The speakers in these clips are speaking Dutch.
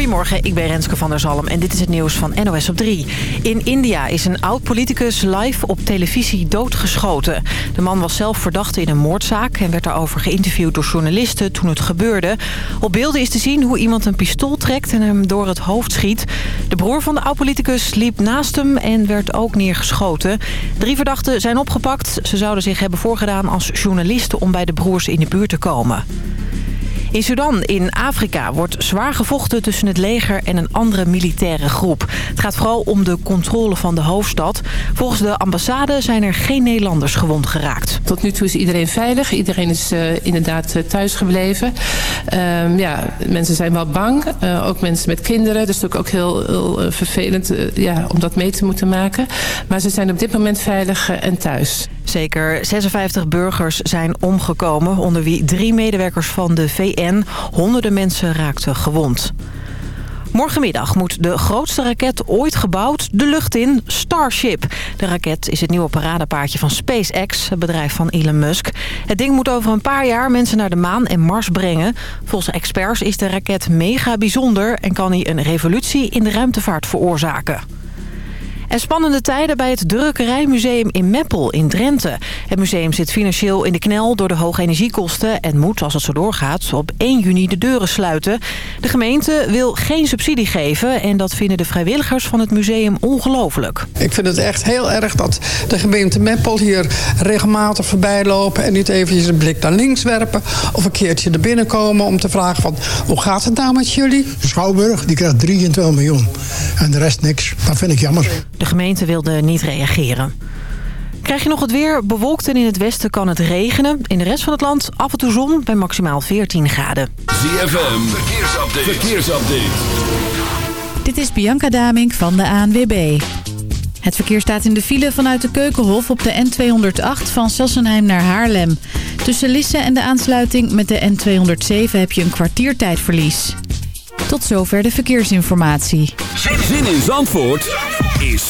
Goedemorgen, ik ben Renske van der Zalm en dit is het nieuws van NOS op 3. In India is een oud-politicus live op televisie doodgeschoten. De man was zelf verdachte in een moordzaak en werd daarover geïnterviewd door journalisten toen het gebeurde. Op beelden is te zien hoe iemand een pistool trekt en hem door het hoofd schiet. De broer van de oud-politicus liep naast hem en werd ook neergeschoten. Drie verdachten zijn opgepakt. Ze zouden zich hebben voorgedaan als journalisten om bij de broers in de buurt te komen. In Sudan, in Afrika, wordt zwaar gevochten tussen het leger en een andere militaire groep. Het gaat vooral om de controle van de hoofdstad. Volgens de ambassade zijn er geen Nederlanders gewond geraakt. Tot nu toe is iedereen veilig. Iedereen is uh, inderdaad uh, thuis gebleven. Uh, ja, mensen zijn wel bang. Uh, ook mensen met kinderen. Dat is natuurlijk ook heel, heel vervelend ja, om dat mee te moeten maken. Maar ze zijn op dit moment veilig en thuis. Zeker 56 burgers zijn omgekomen, onder wie drie medewerkers van de VN. Honderden mensen raakten gewond. Morgenmiddag moet de grootste raket ooit gebouwd de lucht in, Starship. De raket is het nieuwe paradepaardje van SpaceX, het bedrijf van Elon Musk. Het ding moet over een paar jaar mensen naar de maan en Mars brengen. Volgens experts is de raket mega bijzonder en kan hij een revolutie in de ruimtevaart veroorzaken. En spannende tijden bij het Drukkerijmuseum in Meppel in Drenthe. Het museum zit financieel in de knel door de hoge energiekosten... en moet, als het zo doorgaat, op 1 juni de deuren sluiten. De gemeente wil geen subsidie geven... en dat vinden de vrijwilligers van het museum ongelooflijk. Ik vind het echt heel erg dat de gemeente Meppel hier regelmatig voorbij lopen... en niet eventjes een blik naar links werpen... of een keertje er binnenkomen om te vragen van... hoe gaat het nou met jullie? Schouwburg die krijgt 23 miljoen en de rest niks. Dat vind ik jammer. De gemeente wilde niet reageren. Krijg je nog het weer? Bewolkt en in het westen kan het regenen. In de rest van het land af en toe zon bij maximaal 14 graden. ZFM, verkeersupdate. verkeersupdate. Dit is Bianca Damink van de ANWB. Het verkeer staat in de file vanuit de Keukenhof op de N208 van Sassenheim naar Haarlem. Tussen Lisse en de aansluiting met de N207 heb je een kwartiertijdverlies. Tot zover de verkeersinformatie. Zin in Zandvoort is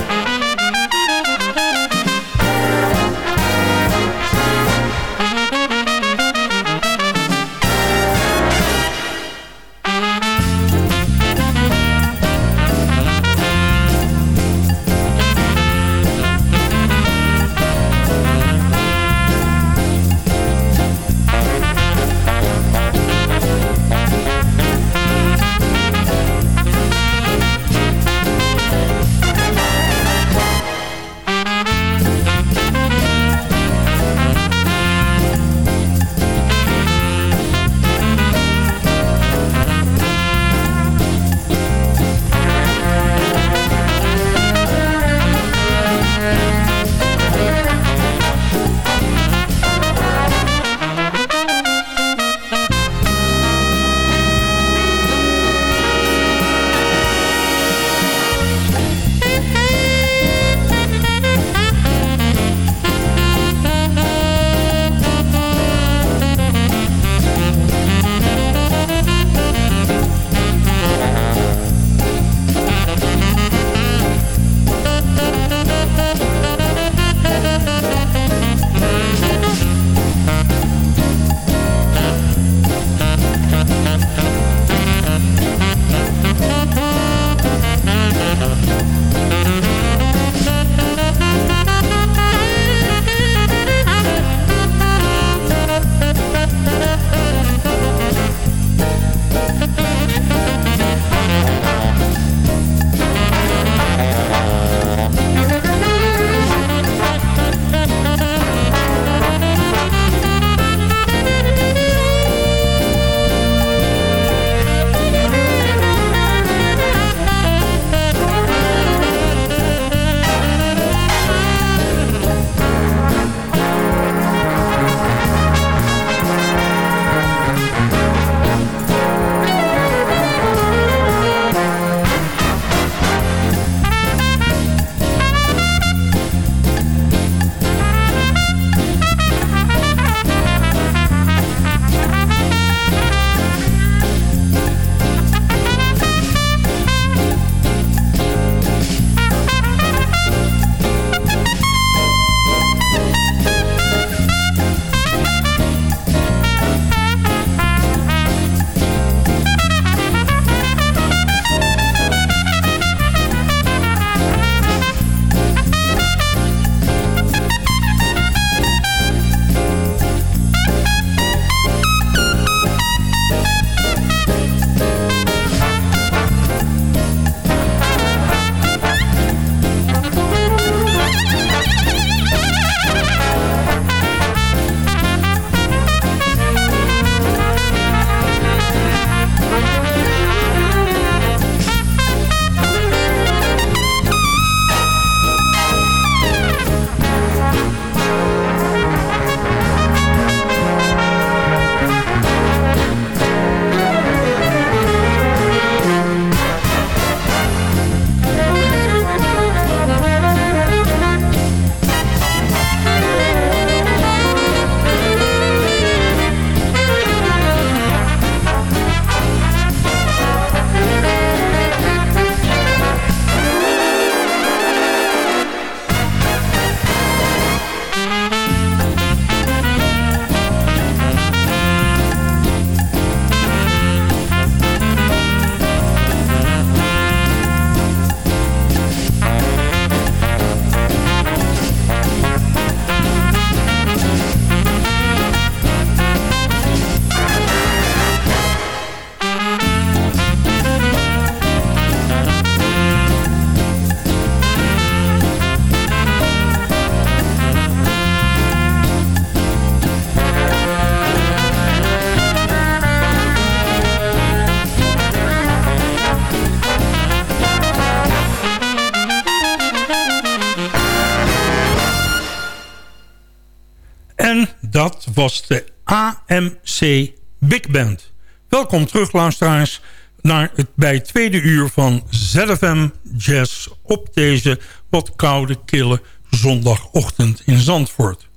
Was de AMC Big Band. Welkom terug luisteraars naar het, bij het tweede uur van ZFM Jazz... op deze wat koude, kille zondagochtend in Zandvoort.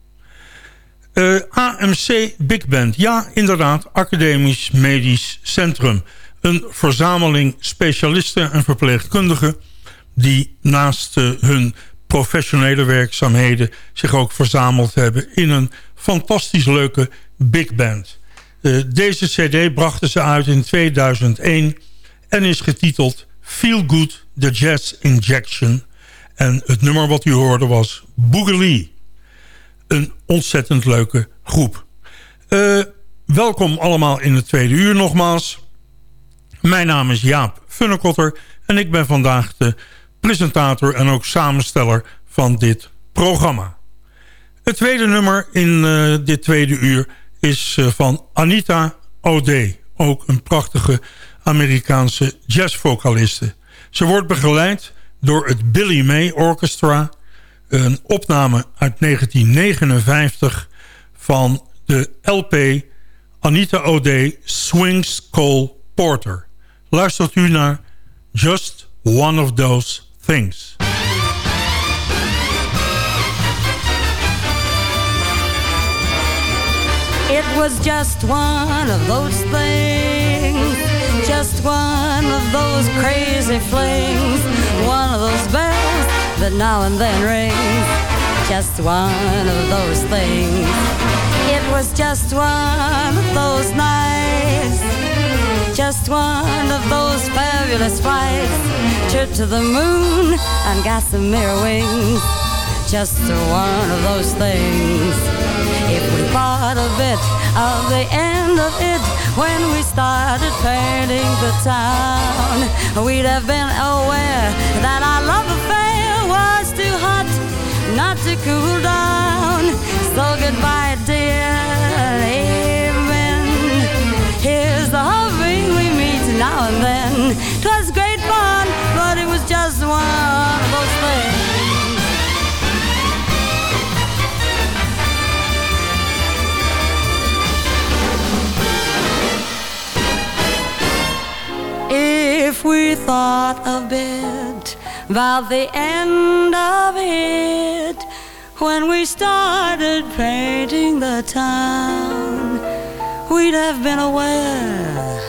Eh, AMC Big Band, ja inderdaad, Academisch Medisch Centrum. Een verzameling specialisten en verpleegkundigen... die naast uh, hun professionele werkzaamheden zich ook verzameld hebben... in een fantastisch leuke big band. Uh, deze cd brachten ze uit in 2001 en is getiteld Feel Good, The Jazz Injection. En het nummer wat u hoorde was Boogaloo. Een ontzettend leuke groep. Uh, welkom allemaal in het tweede uur nogmaals. Mijn naam is Jaap Funnekotter en ik ben vandaag de presentator en ook samensteller van dit programma. Het tweede nummer in uh, dit tweede uur is uh, van Anita O'Day. Ook een prachtige Amerikaanse jazzvocaliste. Ze wordt begeleid door het Billy May Orchestra. Een opname uit 1959 van de LP Anita O'Day Swings Cole Porter. Luistert u naar Just One of Those things. It was just one of those things, just one of those crazy flings, one of those bells that now and then rings, just one of those things. It was just one of those nights just one of those fabulous flights. Trip to the moon and gossamer wings. Just one of those things. If we thought a bit of the end of it when we started painting the town, we'd have been aware that our love affair was too hot not to cool down. So goodbye, dear. Amen. Here's the now and then. Twas great fun, but it was just one of those things. If we thought a bit about the end of it when we started painting the town, we'd have been aware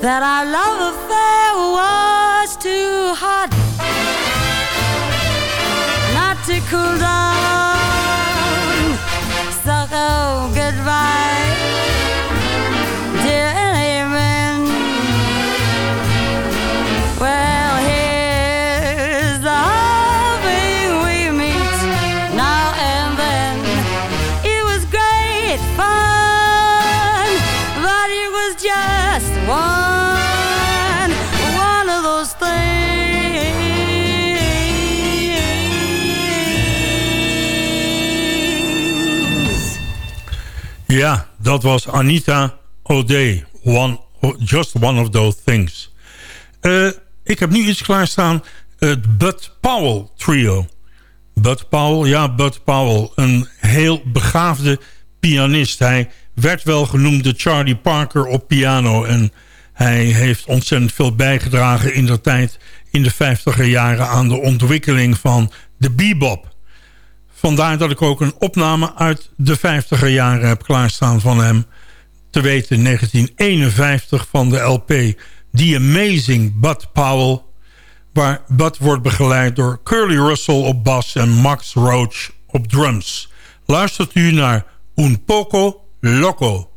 that our love affair was too hot not to cool down. Dat was Anita O'Day. One, just one of those things. Uh, ik heb nu iets klaarstaan. Het Bud Powell trio. Bud Powell, ja, Bud Powell. Een heel begaafde pianist. Hij werd wel genoemd de Charlie Parker op piano. En hij heeft ontzettend veel bijgedragen in de tijd... in de 50er jaren aan de ontwikkeling van de bebop. Vandaar dat ik ook een opname uit de 50er jaren heb klaarstaan van hem. Te weten 1951 van de LP The Amazing Bud Powell. Waar Bud wordt begeleid door Curly Russell op bas en Max Roach op drums. Luistert u naar Un Poco Loco.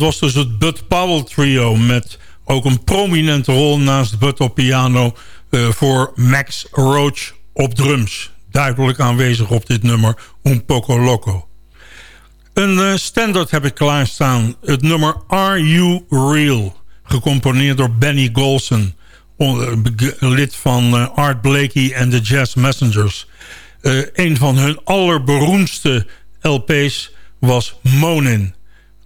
Dat was dus het Bud Powell trio... met ook een prominente rol naast Bud op piano... Uh, voor Max Roach op drums. Duidelijk aanwezig op dit nummer Un Poco Loco. Een uh, standaard heb ik klaarstaan. Het nummer Are You Real? Gecomponeerd door Benny Golson. Lid van Art Blakey en de Jazz Messengers. een van hun allerberoemdste LP's was Monin.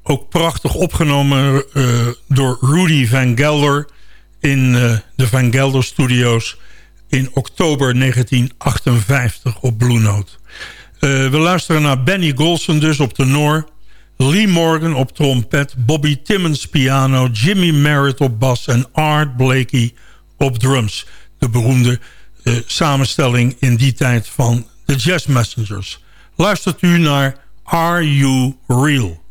Ook prachtig opgenomen uh, door Rudy Van Gelder in uh, de Van Gelder Studios in oktober 1958 op Blue Note. Uh, we luisteren naar Benny Golson dus op tenor... Lee Morgan op trompet, Bobby Timmons piano... Jimmy Merritt op bas en Art Blakey op drums. De beroemde samenstelling in die tijd van de Jazz Messengers. Luistert u naar Are You Real?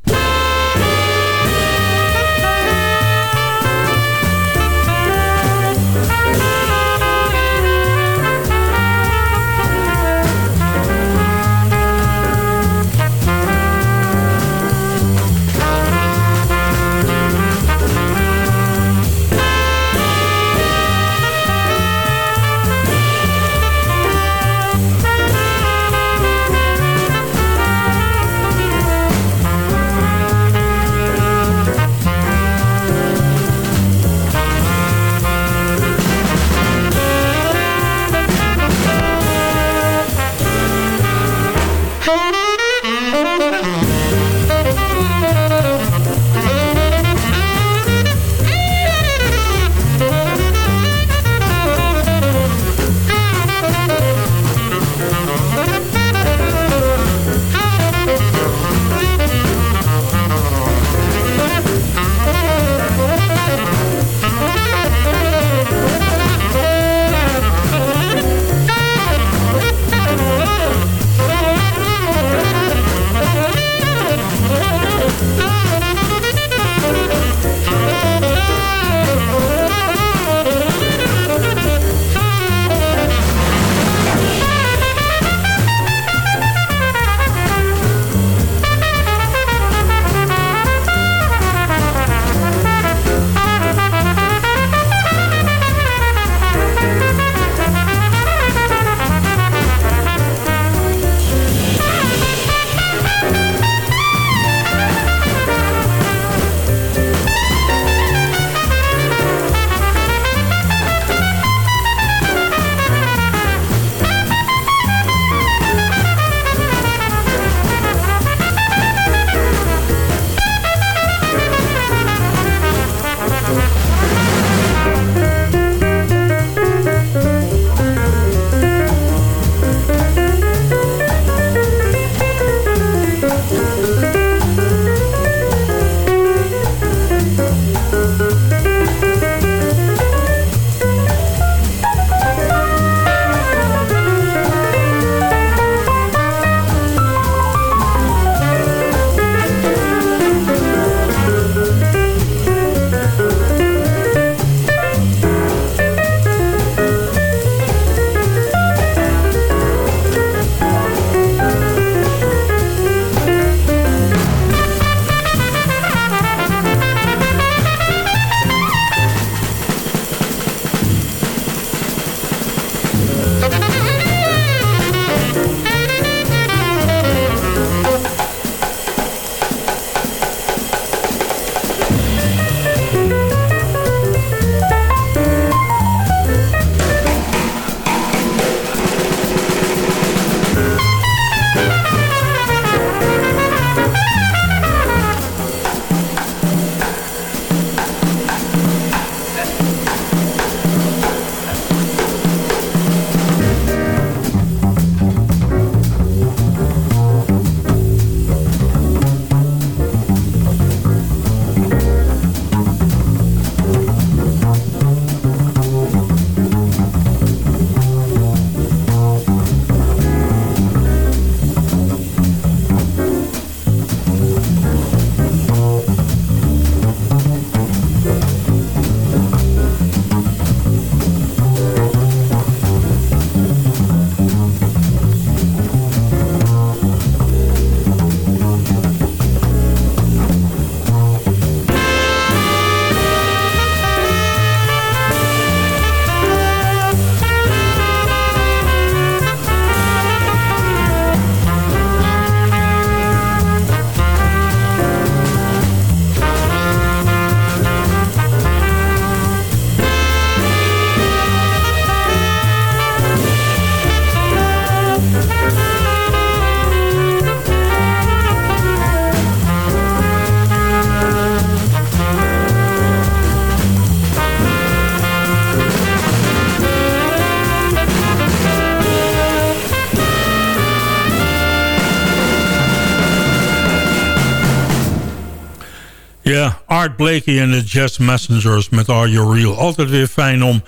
Art Blakey en de Jazz Messengers met Are You Real. Altijd weer fijn om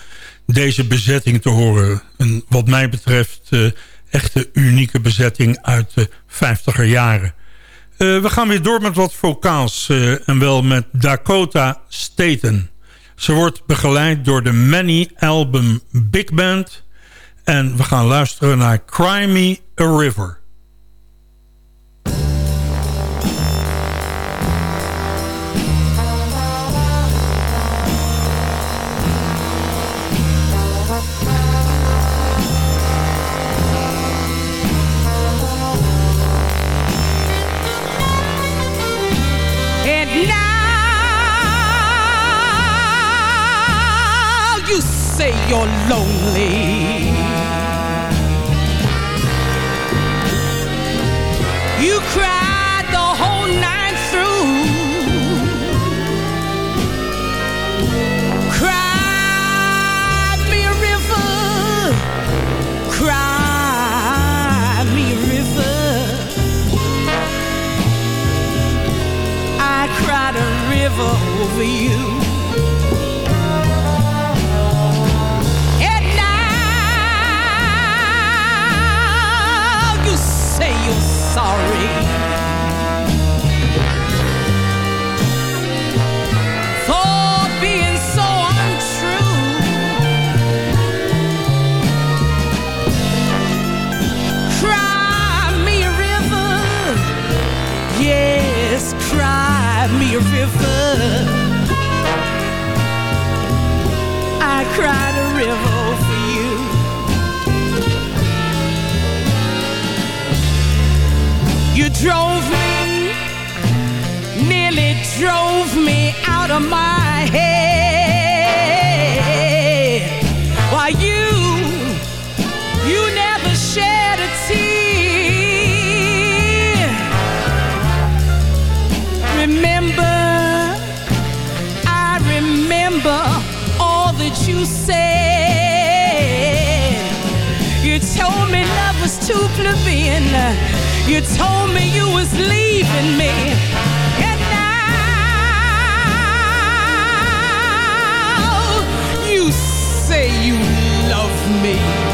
deze bezetting te horen. En wat mij betreft uh, echte unieke bezetting uit de 50er jaren. Uh, we gaan weer door met wat vocaals uh, en wel met Dakota Staten. Ze wordt begeleid door de Many Album Big Band. En we gaan luisteren naar Cry Me a River. Too plebeian you told me you was leaving me. And now you say you love me.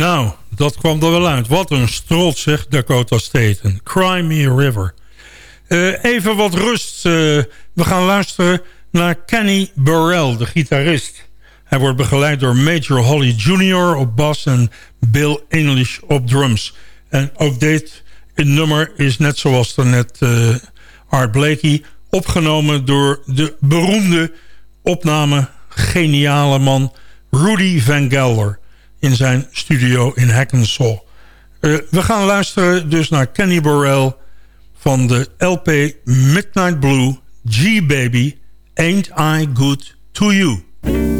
Nou, dat kwam er wel uit. Wat een strot, zegt Dakota Staten. Cry Me a River. Uh, even wat rust. Uh, we gaan luisteren naar Kenny Burrell, de gitarist. Hij wordt begeleid door Major Holly Jr. op bas en Bill English op drums. En ook dit nummer is net zoals net uh, Art Blakey... opgenomen door de beroemde opname geniale man Rudy Van Gelder in zijn studio in Hackensaw. Uh, we gaan luisteren dus naar Kenny Burrell van de LP Midnight Blue G-Baby Ain't I Good To You.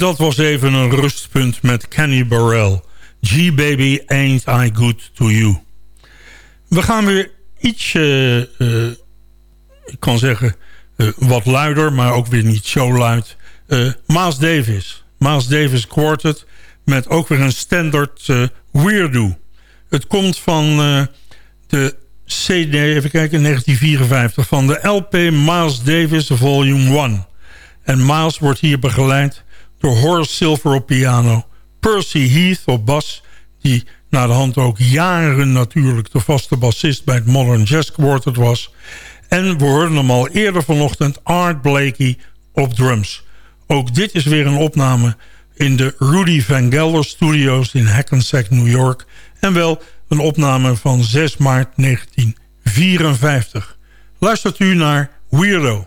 Dat was even een rustpunt met Kenny Burrell. G-Baby, ain't I good to you. We gaan weer iets, uh, ik kan zeggen, uh, wat luider, maar ook weer niet zo luid. Uh, Maas Davis. Maas Davis Quartet met ook weer een standard Weirdo. Het komt van de CD, even kijken, 1954, van de LP Miles Davis Volume 1. En Miles wordt hier begeleid door Horace Silver op piano... Percy Heath op bas, die na de hand ook jaren natuurlijk... de vaste bassist bij het Modern Jazz Quartet was... En we hoorden hem al eerder vanochtend Art Blakey op drums. Ook dit is weer een opname in de Rudy Van Gelder Studios in Hackensack, New York. En wel een opname van 6 maart 1954. Luistert u naar Weirdo.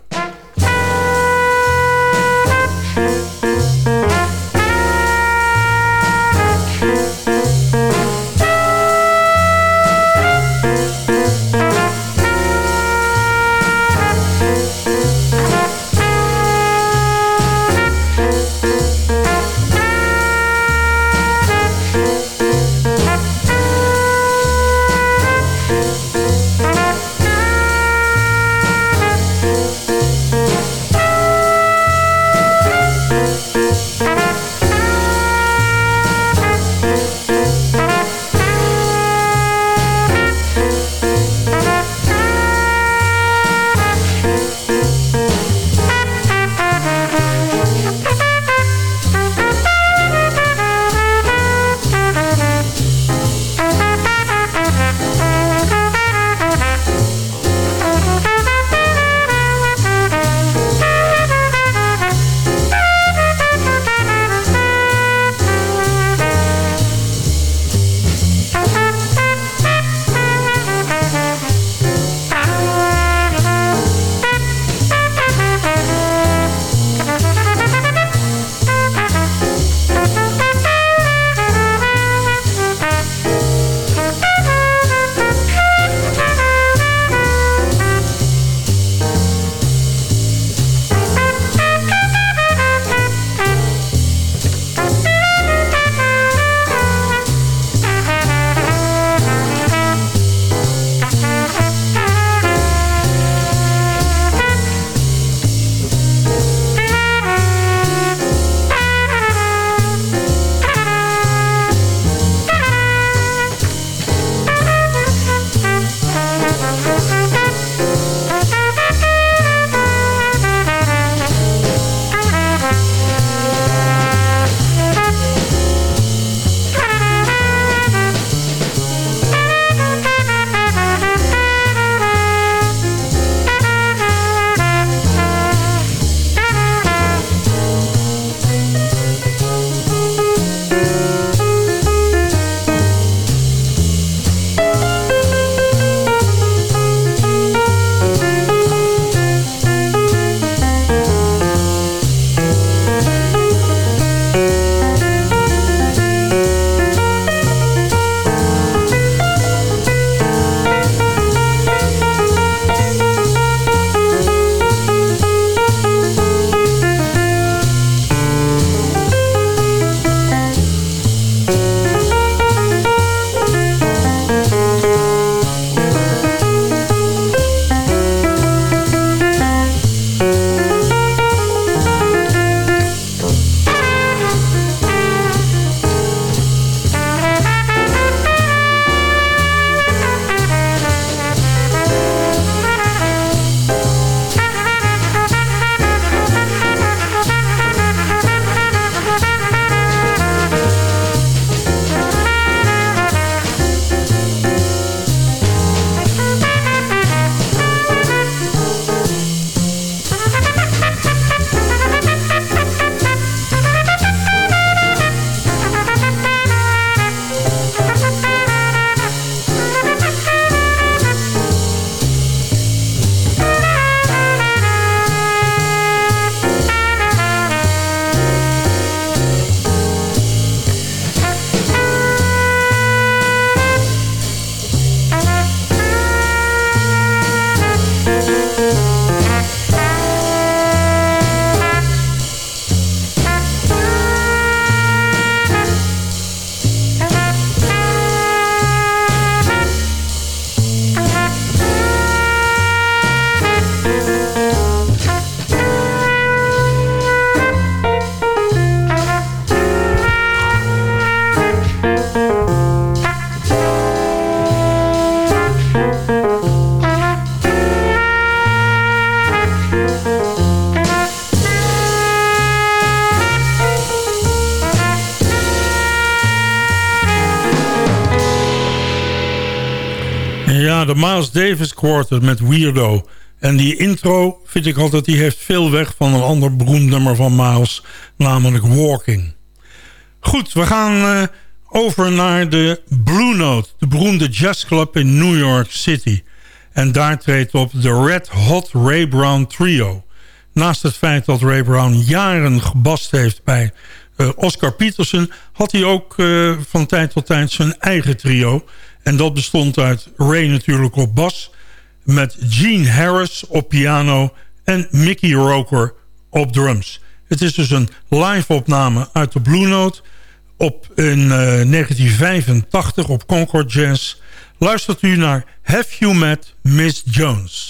Miles Davis Quartet met Weirdo. En die intro vind ik altijd, die heeft veel weg van een ander beroemd nummer van Miles, namelijk Walking. Goed, we gaan uh, over naar de Blue Note, de beroemde jazzclub in New York City. En daar treedt op de Red Hot Ray Brown Trio. Naast het feit dat Ray Brown jaren gebast heeft bij Oscar Peterson... had hij ook uh, van tijd tot tijd zijn eigen trio. En dat bestond uit Ray natuurlijk op bas... met Gene Harris op piano en Mickey Roker op drums. Het is dus een live opname uit de Blue Note... op in uh, 1985 op Concord Jazz... luistert u naar Have You Met Miss Jones...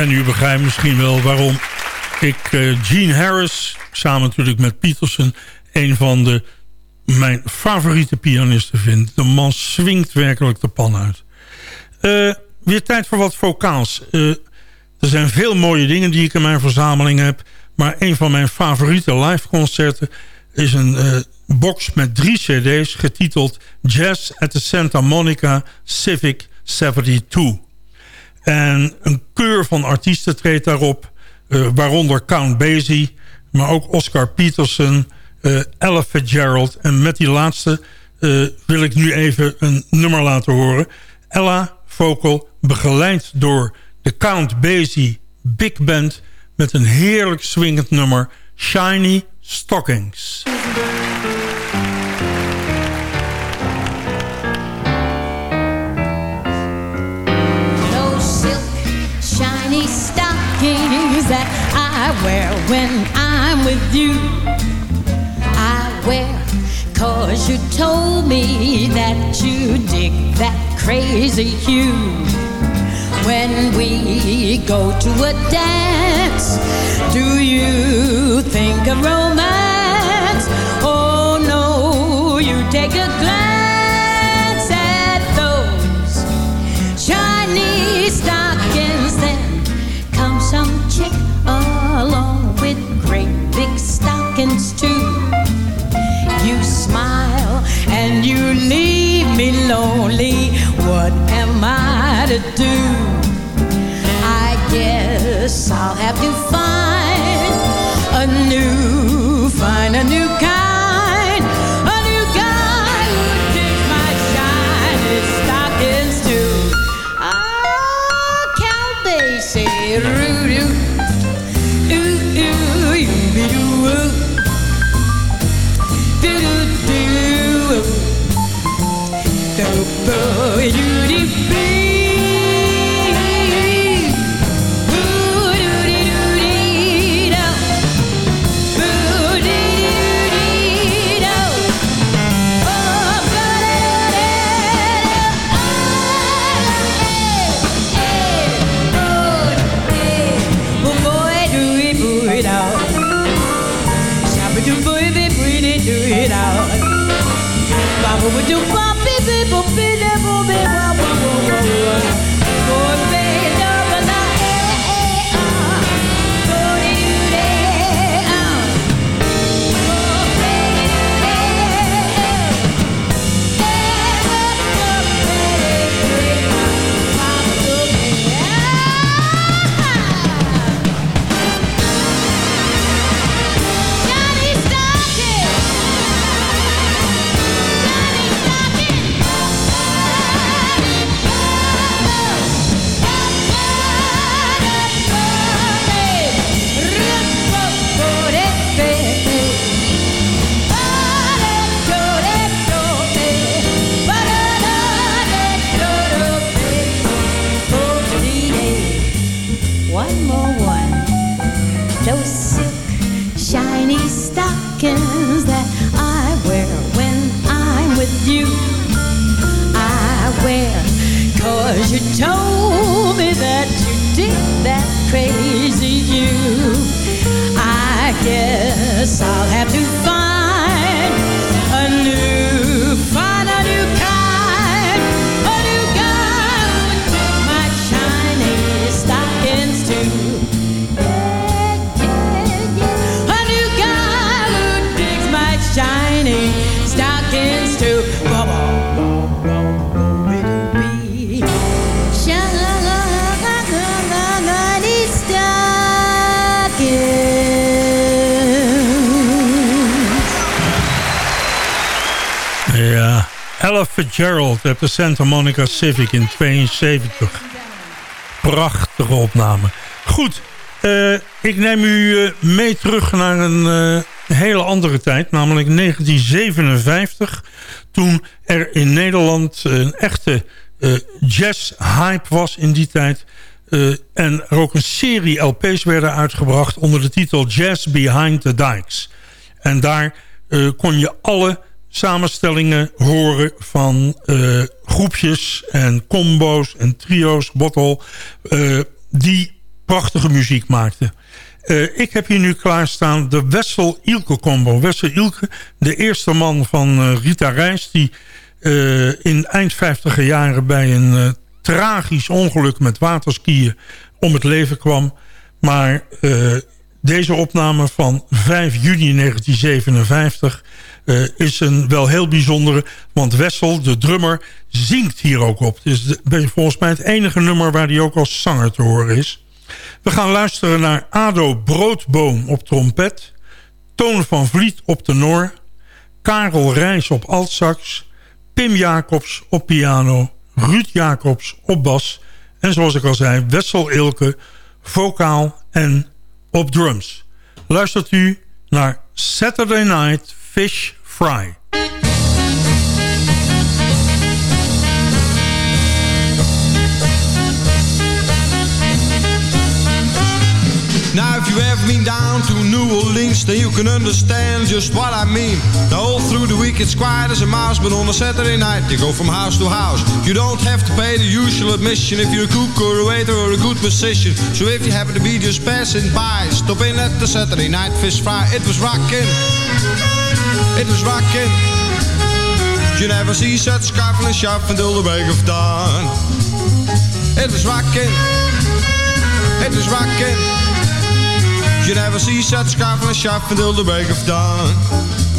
en u begrijpt misschien wel waarom ik uh, Gene Harris, samen natuurlijk met Peterson... een van de mijn favoriete pianisten vind. De man swingt werkelijk de pan uit. Uh, weer tijd voor wat vocaals. Uh, er zijn veel mooie dingen die ik in mijn verzameling heb... maar een van mijn favoriete liveconcerten is een box met drie cd's... getiteld Jazz at the Santa Monica Civic 72. En een keur van artiesten treedt daarop... waaronder Count Basie, maar ook Oscar Peterson uh, Ella Fitzgerald. En met die laatste uh, wil ik nu even een nummer laten horen. Ella Vocal, begeleid door de Count Basie Big Band... met een heerlijk swingend nummer, Shiny Stockings. I wear when I'm with you. I wear Cause you told me that you dig that crazy hue. When we go to a dance Do you think of romance? Oh no, you take a glance lonely. What am I to do? I guess I'll have to find Would you de Santa Monica Civic in 72. Prachtige opname. Goed, uh, ik neem u uh, mee terug naar een uh, hele andere tijd. Namelijk 1957. Toen er in Nederland een echte jazz-hype was in die tijd. en er ook een serie LP's werden uitgebracht onder de titel Jazz Behind the Dikes. En daar kon je alle samenstellingen horen van uh, groepjes en combo's en trio's, bottle... die prachtige muziek maakten. ik heb hier nu klaarstaan de Wessel-Ilke-combo. Wessel-Ilke, de eerste man van Rita Reis... die in eind 50 jaren bij een tragisch ongeluk met waterskiën om het leven kwam. Maar uh, deze opname van 5 juni 1957 uh, is een wel heel bijzondere. Want Wessel, de drummer, zingt hier ook op. Het is volgens mij het enige nummer waar hij ook als zanger te horen is. We gaan luisteren naar Ado Broodboom op trompet. Toon van Vliet op tenor. Karel Rijs op altsax. Pim Jacobs op piano. Ruud Jacobs op bas. En zoals ik al zei, Wessel Ilke, vocaal en op drums. Luistert u naar Saturday Night Fish Fry. Now if you ever been down to New Orleans Then you can understand just what I mean. Now all through the week it's quiet as a mouse But on a Saturday night they go from house to house. You don't have to pay the usual admission If you're a cook or a waiter or a good musician. So if you happen to be just passing by Stop in at the Saturday night fish fry. It was rocking It was rocking You never see such scuffling shop the break of dawn It was rocking It was rocking you never see such scuffling shop the break of dawn.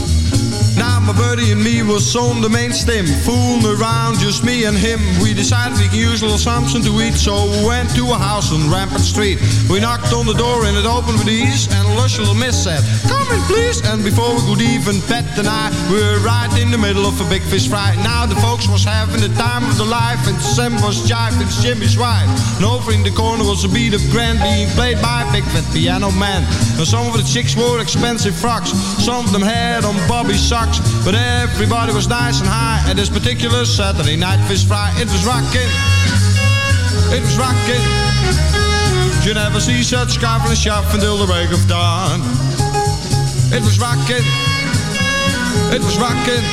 Now my buddy and me was on the main stem, fooling around, just me and him. We decided we could use a little something to eat, so we went to a house on Rampart Street. We knocked on the door and it opened with ease, and a lush little miss said, "Come in, please." And before we could even pet the eye, we were right in the middle of a big fish fry. Now the folks was having the time of their life, and Sam was jiving Jimmy's wife. And over in the corner was a beat of grand being played by a big fat piano man. And some of the chicks wore expensive frocks, some of them had on Bobby socks, but everybody was nice and high at this particular Saturday night fish fry. It was rocking, it was rocking. You never see such scarfing shop until the break of dawn. It was rocking, it was rocking.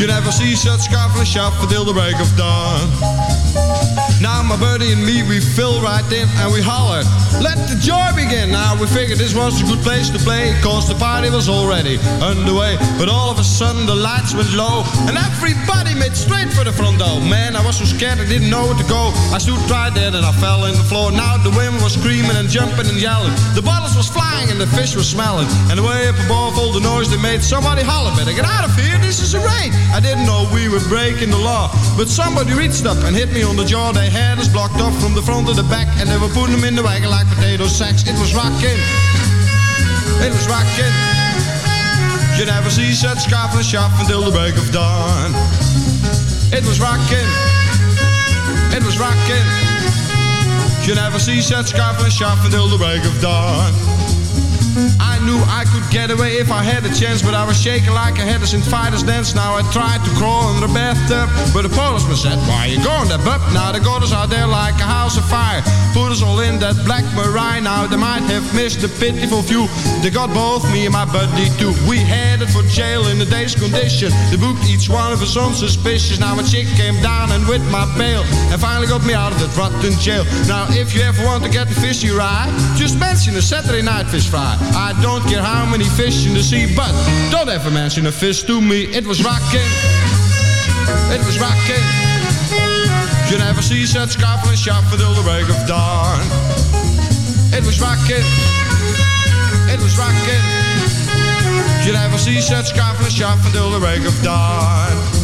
You never see such scarfing shop until the break of dawn. Now my buddy and me, we fill right in and we holler, let the joy begin. Now we figured this was a good place to play, cause the party was already underway. But all of a sudden the lights went low and everybody made straight for the front door. Man, I was so scared I didn't know where to go. I stood right there and I fell in the floor. Now the women was screaming and jumping and yelling. The bottles was flying and the fish was smelling. And the way up above all the noise they made, somebody holler, better get out of here, this is a raid. I didn't know we were breaking the law, but somebody reached up and hit me on the jaw. They had us blocked off from the front to the back, and they were putting them in the wagon like potato sacks. It was rocking. It was rocking. You never see such scoffing shop until the break of dawn. It was rocking. It was rocking. You never see such scoffing shop until the break of dawn. I knew I could get away if I had a chance, but I was shaking like a St. Fighters dance. Now I tried to crawl under the bathtub, but the policeman said, Why you going there, bub? Now the got are there like a house of fire. Put us all in that black marine. Now they might have missed the pitiful view. They got both me and my buddy too. We headed for jail in a day's condition. They booked each one of us on suspicious. Now a chick came down and with my bail and finally got me out of that rotten jail. Now if you ever want to get fishy ride, just mention a Saturday night fish fry. I don't care how many fish in the sea, but don't ever mention a fish to me. It was rocking. It was rocking. You never see such scuffling shop until the break of dawn. It was rocking. It was rocking. You never see such scuffling shop until the break of dawn.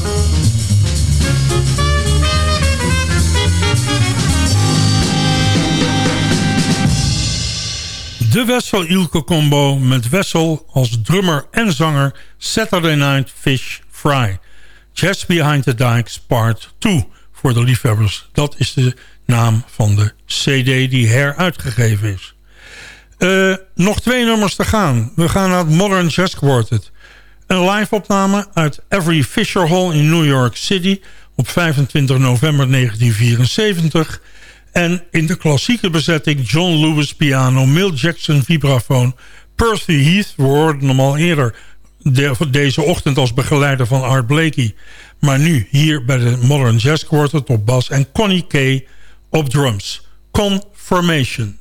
De Wessel Ilke combo met Wessel als drummer en zanger Saturday Night Fish Fry. Jazz Behind the Dikes Part 2 voor de liefhebbers. Dat is de naam van de cd die heruitgegeven is. Uh, nog twee nummers te gaan. We gaan naar het Modern Jazz Quartet. Een live opname uit Every Fisher Hall in New York City... op 25 november 1974... En in de klassieke bezetting John Lewis piano, Mill Jackson vibrafoon... Percy Heath, we hoorden hem al eerder de, deze ochtend als begeleider van Art Blakey. Maar nu hier bij de Modern Jazz Quartet op bas en Connie Kay op drums. Confirmation.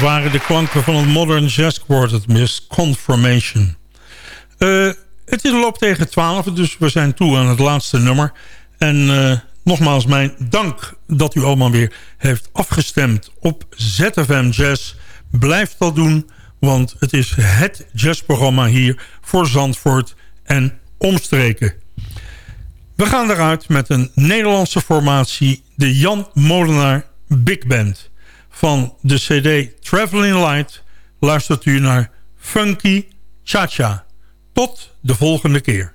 Waren de klanken van het Modern Jazz Quartet, Miss Confirmation. Uh, het is loop tegen 12, dus we zijn toe aan het laatste nummer. En uh, nogmaals mijn dank dat u allemaal weer heeft afgestemd op ZFM Jazz. Blijf dat doen, want het is het jazzprogramma hier voor Zandvoort en omstreken. We gaan eruit met een Nederlandse formatie, de Jan Molenaar Big Band. Van de cd Traveling Light luistert u naar Funky Cha-Cha. Tot de volgende keer.